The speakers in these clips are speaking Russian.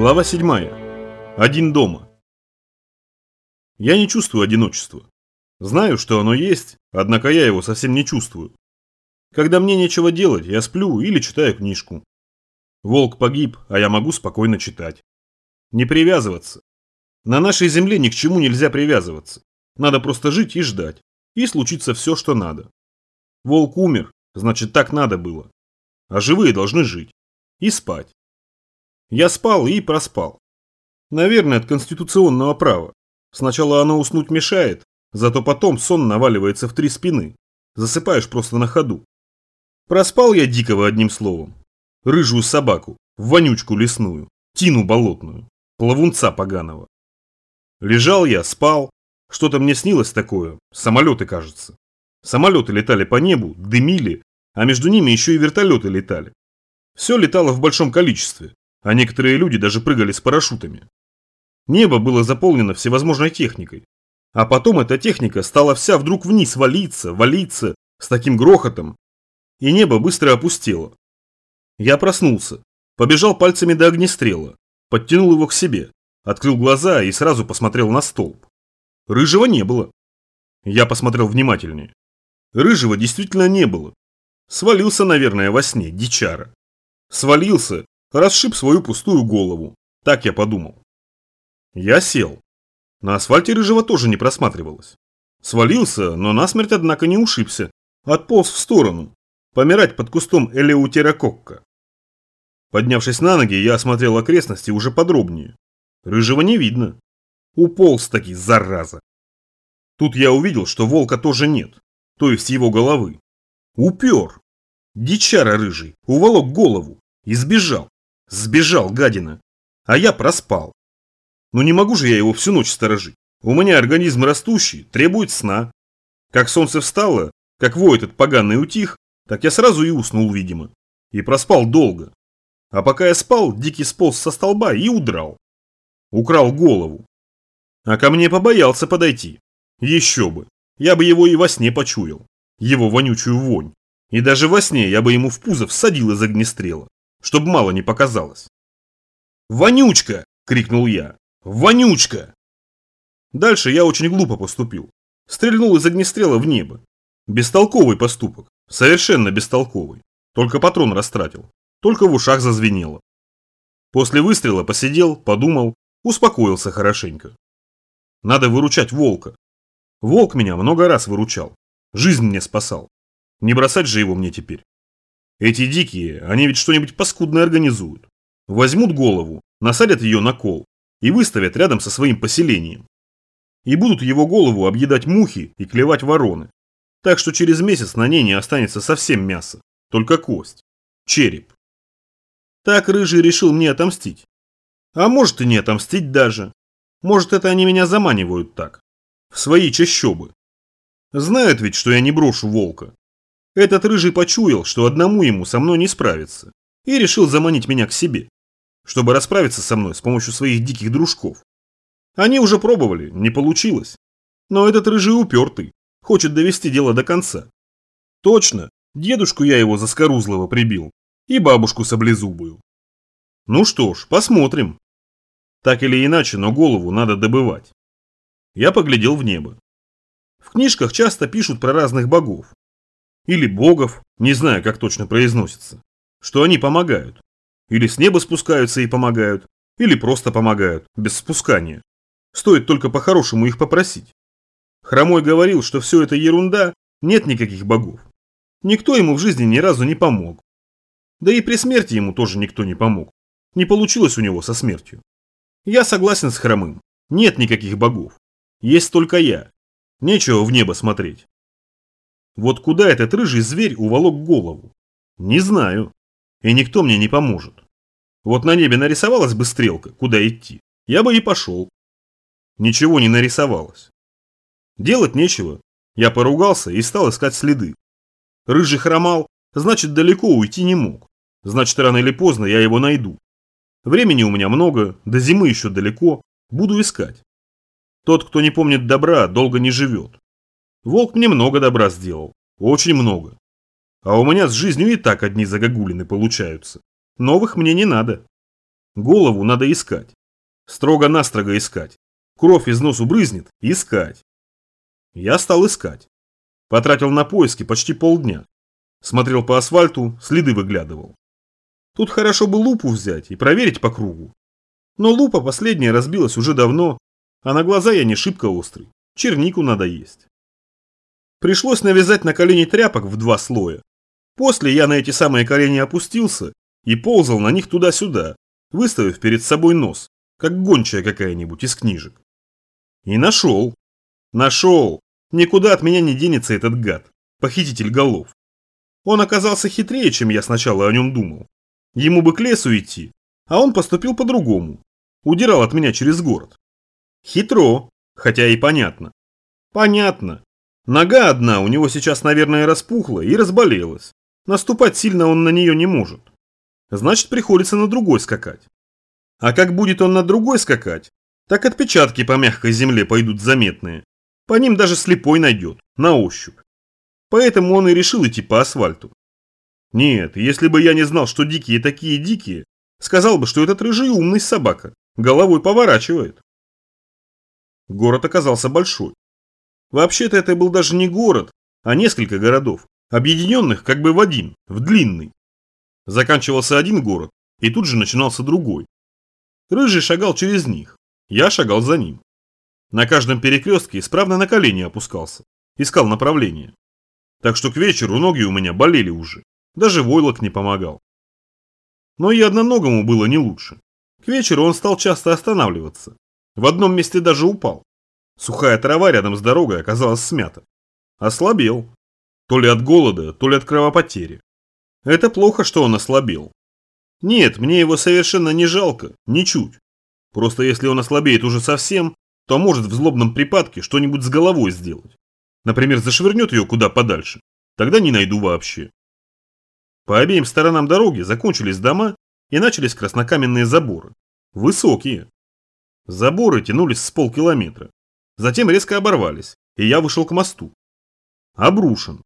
Глава 7. Один дома. Я не чувствую одиночества. Знаю, что оно есть, однако я его совсем не чувствую. Когда мне нечего делать, я сплю или читаю книжку. Волк погиб, а я могу спокойно читать. Не привязываться. На нашей земле ни к чему нельзя привязываться. Надо просто жить и ждать. И случится все, что надо. Волк умер, значит так надо было. А живые должны жить. И спать. Я спал и проспал. Наверное, от конституционного права. Сначала оно уснуть мешает, зато потом сон наваливается в три спины. Засыпаешь просто на ходу. Проспал я дикого одним словом. Рыжую собаку, вонючку лесную, тину болотную, плавунца поганого. Лежал я, спал. Что-то мне снилось такое. Самолеты, кажется. Самолеты летали по небу, дымили, а между ними еще и вертолеты летали. Все летало в большом количестве а некоторые люди даже прыгали с парашютами. Небо было заполнено всевозможной техникой. А потом эта техника стала вся вдруг вниз валиться, валиться, с таким грохотом, и небо быстро опустело. Я проснулся, побежал пальцами до огнестрела, подтянул его к себе, открыл глаза и сразу посмотрел на столб. Рыжего не было. Я посмотрел внимательнее. Рыжего действительно не было. Свалился, наверное, во сне, дичара. Свалился расшиб свою пустую голову. Так я подумал. Я сел. На асфальте рыжего тоже не просматривалось. Свалился, но насмерть, однако, не ушибся. Отполз в сторону. Помирать под кустом элеутерококка. Поднявшись на ноги, я осмотрел окрестности уже подробнее. Рыжего не видно. Уполз таки, зараза. Тут я увидел, что волка тоже нет, то есть его головы. Упер. Дичара рыжий, уволок голову и сбежал. Сбежал, гадина. А я проспал. Ну не могу же я его всю ночь сторожить. У меня организм растущий, требует сна. Как солнце встало, как вой этот поганый утих, так я сразу и уснул, видимо. И проспал долго. А пока я спал, Дикий сполз со столба и удрал. Украл голову. А ко мне побоялся подойти. Еще бы. Я бы его и во сне почуял. Его вонючую вонь. И даже во сне я бы ему в пузо всадил из огнестрела чтобы мало не показалось. «Вонючка!» – крикнул я. «Вонючка!» Дальше я очень глупо поступил. Стрельнул из огнестрела в небо. Бестолковый поступок. Совершенно бестолковый. Только патрон растратил. Только в ушах зазвенело. После выстрела посидел, подумал, успокоился хорошенько. Надо выручать волка. Волк меня много раз выручал. Жизнь мне спасал. Не бросать же его мне теперь. Эти дикие, они ведь что-нибудь паскудное организуют. Возьмут голову, насадят ее на кол и выставят рядом со своим поселением. И будут его голову объедать мухи и клевать вороны. Так что через месяц на ней не останется совсем мяса, только кость, череп. Так Рыжий решил мне отомстить. А может и не отомстить даже. Может это они меня заманивают так. В свои чащобы. Знают ведь, что я не брошу волка. Этот рыжий почуял, что одному ему со мной не справиться, и решил заманить меня к себе, чтобы расправиться со мной с помощью своих диких дружков. Они уже пробовали, не получилось. Но этот рыжий упертый, хочет довести дело до конца. Точно, дедушку я его заскорузлого прибил, и бабушку саблезубую. Ну что ж, посмотрим. Так или иначе, но голову надо добывать. Я поглядел в небо. В книжках часто пишут про разных богов, или богов, не знаю, как точно произносится, что они помогают. Или с неба спускаются и помогают, или просто помогают, без спускания. Стоит только по-хорошему их попросить. Хромой говорил, что все это ерунда, нет никаких богов. Никто ему в жизни ни разу не помог. Да и при смерти ему тоже никто не помог. Не получилось у него со смертью. Я согласен с Хромым. Нет никаких богов. Есть только я. Нечего в небо смотреть. Вот куда этот рыжий зверь уволок голову? Не знаю. И никто мне не поможет. Вот на небе нарисовалась бы стрелка, куда идти. Я бы и пошел. Ничего не нарисовалось. Делать нечего. Я поругался и стал искать следы. Рыжий хромал, значит далеко уйти не мог. Значит рано или поздно я его найду. Времени у меня много, до зимы еще далеко. Буду искать. Тот, кто не помнит добра, долго не живет. Волк мне много добра сделал. Очень много. А у меня с жизнью и так одни загогулины получаются. Новых мне не надо. Голову надо искать. Строго-настрого искать. Кровь из носу брызнет – искать. Я стал искать. Потратил на поиски почти полдня. Смотрел по асфальту, следы выглядывал. Тут хорошо бы лупу взять и проверить по кругу. Но лупа последняя разбилась уже давно, а на глаза я не шибко острый. Чернику надо есть. Пришлось навязать на колени тряпок в два слоя. После я на эти самые колени опустился и ползал на них туда-сюда, выставив перед собой нос, как гончая какая-нибудь из книжек. И нашел. Нашел. Никуда от меня не денется этот гад, похититель голов. Он оказался хитрее, чем я сначала о нем думал. Ему бы к лесу идти, а он поступил по-другому. Удирал от меня через город. Хитро, хотя и понятно. Понятно. Нога одна у него сейчас, наверное, распухла и разболелась. Наступать сильно он на нее не может. Значит, приходится на другой скакать. А как будет он на другой скакать, так отпечатки по мягкой земле пойдут заметные. По ним даже слепой найдет, на ощупь. Поэтому он и решил идти по асфальту. Нет, если бы я не знал, что дикие такие дикие, сказал бы, что этот рыжий умный собака, головой поворачивает. Город оказался большой. Вообще-то это был даже не город, а несколько городов, объединенных как бы в один, в длинный. Заканчивался один город, и тут же начинался другой. Рыжий шагал через них, я шагал за ним. На каждом перекрестке исправно на колени опускался, искал направление. Так что к вечеру ноги у меня болели уже, даже войлок не помогал. Но и одноногому было не лучше. К вечеру он стал часто останавливаться. В одном месте даже упал. Сухая трава рядом с дорогой оказалась смята. Ослабел. То ли от голода, то ли от кровопотери. Это плохо, что он ослабел. Нет, мне его совершенно не жалко, ничуть. Просто если он ослабеет уже совсем, то может в злобном припадке что-нибудь с головой сделать. Например, зашвырнет ее куда подальше. Тогда не найду вообще. По обеим сторонам дороги закончились дома и начались краснокаменные заборы. Высокие. Заборы тянулись с полкилометра. Затем резко оборвались, и я вышел к мосту. Обрушен.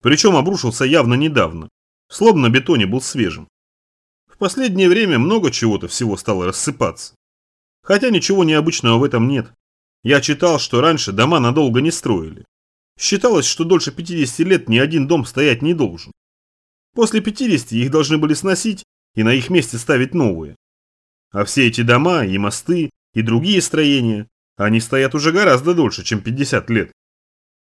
Причем обрушился явно недавно. Слоб на бетоне был свежим. В последнее время много чего-то всего стало рассыпаться. Хотя ничего необычного в этом нет. Я читал, что раньше дома надолго не строили. Считалось, что дольше 50 лет ни один дом стоять не должен. После 50 их должны были сносить и на их месте ставить новые. А все эти дома и мосты и другие строения они стоят уже гораздо дольше, чем 50 лет.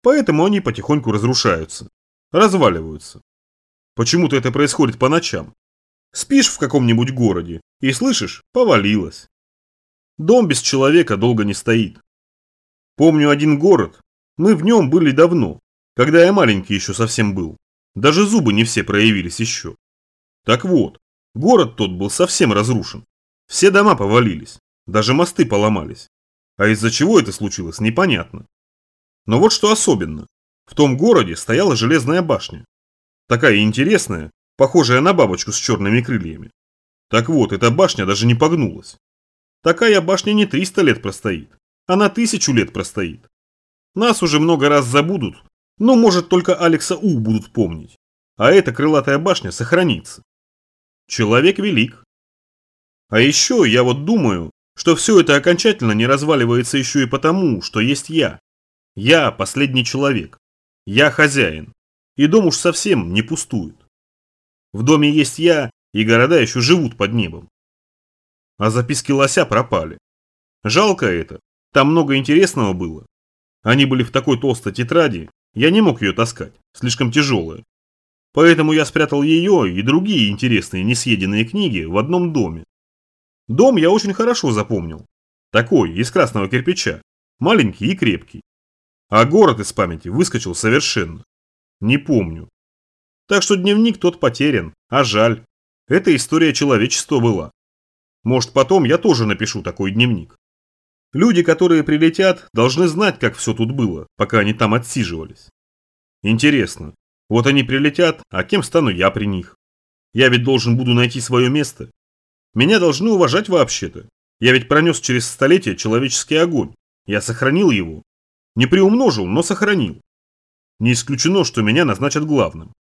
Поэтому они потихоньку разрушаются, разваливаются. Почему-то это происходит по ночам. Спишь в каком-нибудь городе и слышишь, повалилось. Дом без человека долго не стоит. Помню один город, мы в нем были давно, когда я маленький еще совсем был. Даже зубы не все проявились еще. Так вот, город тот был совсем разрушен. Все дома повалились, даже мосты поломались. А из-за чего это случилось, непонятно. Но вот что особенно. В том городе стояла железная башня. Такая интересная, похожая на бабочку с черными крыльями. Так вот, эта башня даже не погнулась. Такая башня не 300 лет простоит, она тысячу лет простоит. Нас уже много раз забудут, но может только Алекса У будут помнить. А эта крылатая башня сохранится. Человек велик. А еще я вот думаю, что все это окончательно не разваливается еще и потому, что есть я. Я последний человек. Я хозяин. И дом уж совсем не пустует. В доме есть я, и города еще живут под небом. А записки лося пропали. Жалко это. Там много интересного было. Они были в такой толстой тетради, я не мог ее таскать, слишком тяжелая. Поэтому я спрятал ее и другие интересные несъеденные книги в одном доме. Дом я очень хорошо запомнил. Такой, из красного кирпича. Маленький и крепкий. А город из памяти выскочил совершенно. Не помню. Так что дневник тот потерян, а жаль. Это история человечества была. Может потом я тоже напишу такой дневник. Люди, которые прилетят, должны знать, как все тут было, пока они там отсиживались. Интересно, вот они прилетят, а кем стану я при них? Я ведь должен буду найти свое место. Меня должны уважать вообще-то. Я ведь пронес через столетия человеческий огонь. Я сохранил его. Не приумножил, но сохранил. Не исключено, что меня назначат главным.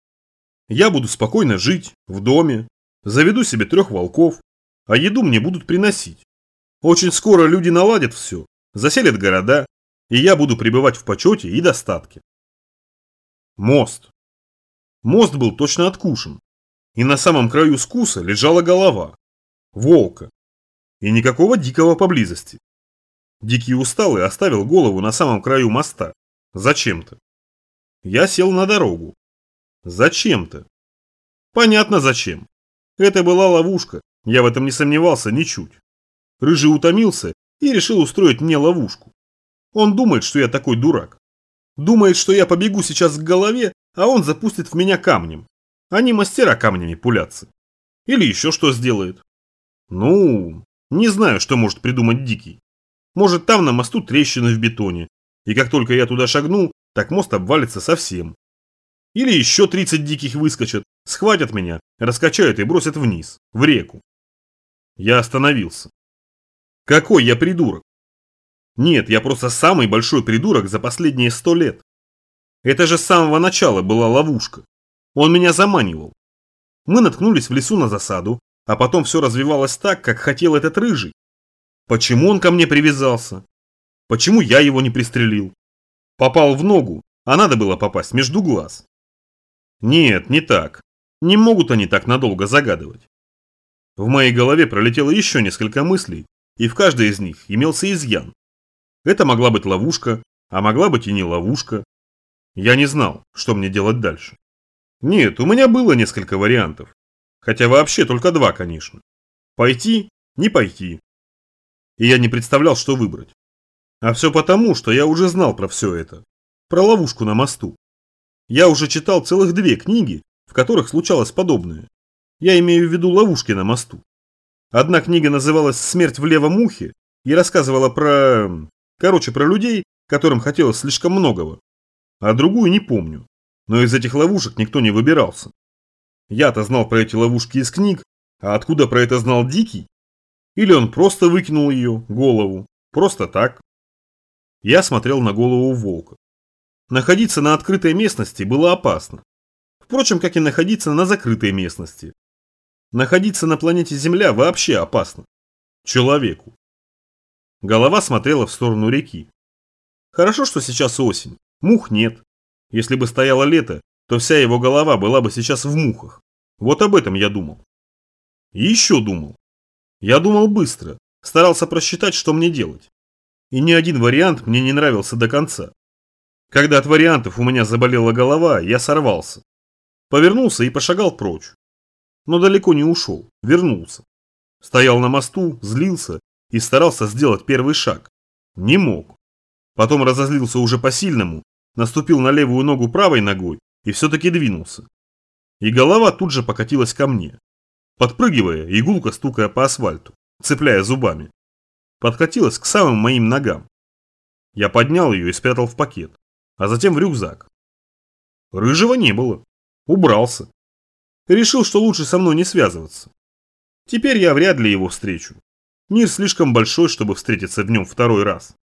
Я буду спокойно жить, в доме, заведу себе трех волков, а еду мне будут приносить. Очень скоро люди наладят все, заселят города, и я буду пребывать в почете и достатке. Мост. Мост был точно откушен, и на самом краю скуса лежала голова. Волка. И никакого дикого поблизости. Дикий усталый оставил голову на самом краю моста. Зачем-то. Я сел на дорогу. Зачем-то. Понятно зачем. Это была ловушка, я в этом не сомневался ничуть. Рыжий утомился и решил устроить мне ловушку. Он думает, что я такой дурак. Думает, что я побегу сейчас к голове, а он запустит в меня камнем. Они мастера камнями пуляться. Или еще что сделает. Ну, не знаю, что может придумать Дикий. Может там на мосту трещины в бетоне, и как только я туда шагну, так мост обвалится совсем. Или еще 30 диких выскочат, схватят меня, раскачают и бросят вниз, в реку. Я остановился. Какой я придурок? Нет, я просто самый большой придурок за последние сто лет. Это же с самого начала была ловушка. Он меня заманивал. Мы наткнулись в лесу на засаду, а потом все развивалось так, как хотел этот рыжий. Почему он ко мне привязался? Почему я его не пристрелил? Попал в ногу, а надо было попасть между глаз. Нет, не так. Не могут они так надолго загадывать. В моей голове пролетело еще несколько мыслей, и в каждой из них имелся изъян. Это могла быть ловушка, а могла быть и не ловушка. Я не знал, что мне делать дальше. Нет, у меня было несколько вариантов. Хотя вообще только два, конечно. Пойти, не пойти. И я не представлял, что выбрать. А все потому, что я уже знал про все это. Про ловушку на мосту. Я уже читал целых две книги, в которых случалось подобное. Я имею в виду ловушки на мосту. Одна книга называлась «Смерть в левом ухе» и рассказывала про... Короче, про людей, которым хотелось слишком многого. А другую не помню. Но из этих ловушек никто не выбирался. Я-то знал про эти ловушки из книг, а откуда про это знал Дикий? Или он просто выкинул ее, голову, просто так? Я смотрел на голову волка. Находиться на открытой местности было опасно. Впрочем, как и находиться на закрытой местности. Находиться на планете Земля вообще опасно. Человеку. Голова смотрела в сторону реки. Хорошо, что сейчас осень. Мух нет. Если бы стояло лето, то вся его голова была бы сейчас в мухах. Вот об этом я думал. И еще думал. Я думал быстро, старался просчитать, что мне делать. И ни один вариант мне не нравился до конца. Когда от вариантов у меня заболела голова, я сорвался. Повернулся и пошагал прочь. Но далеко не ушел, вернулся. Стоял на мосту, злился и старался сделать первый шаг. Не мог. Потом разозлился уже по-сильному, наступил на левую ногу правой ногой и все-таки двинулся. И голова тут же покатилась ко мне, подпрыгивая и гулко стукая по асфальту, цепляя зубами. Подкатилась к самым моим ногам. Я поднял ее и спрятал в пакет, а затем в рюкзак. Рыжего не было. Убрался. Решил, что лучше со мной не связываться. Теперь я вряд ли его встречу. Мир слишком большой, чтобы встретиться в нем второй раз.